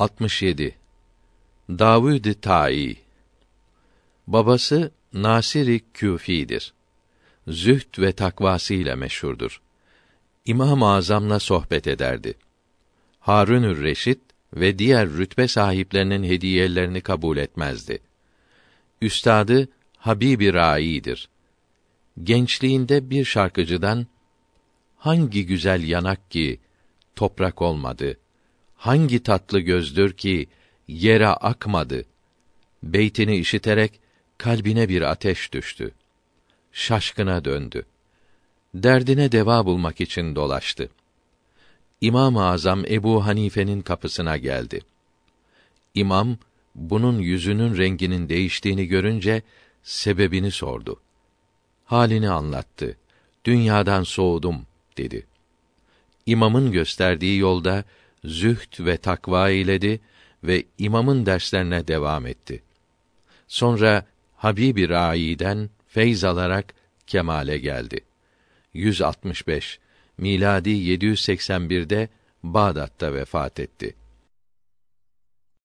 67 Davud Tai Babası Nasiri Küfi'dir. Zühd ve takvasıyla meşhurdur. İmam-ı Azam'la sohbet ederdi. Harunür Reşit ve diğer rütbe sahiplerinin hediyelerini kabul etmezdi. Üstadı Habibi Rai'dir. Gençliğinde bir şarkıcıdan hangi güzel yanak ki toprak olmadı, hangi tatlı gözdür ki yere akmadı. Beytini işiterek kalbine bir ateş düştü. Şaşkına döndü. Derdine deva bulmak için dolaştı. İmam-ı Azam Ebu Hanife'nin kapısına geldi. İmam bunun yüzünün renginin değiştiğini görünce sebebini sordu. Halini anlattı. Dünyadan soğudum dedi. İmamın gösterdiği yolda zühd ve takva eyledi ve imamın derslerine devam etti. Sonra Habibi Rai'den feyz alarak kemale geldi. 165 miladi 781'de Bağdat'ta vefat etti.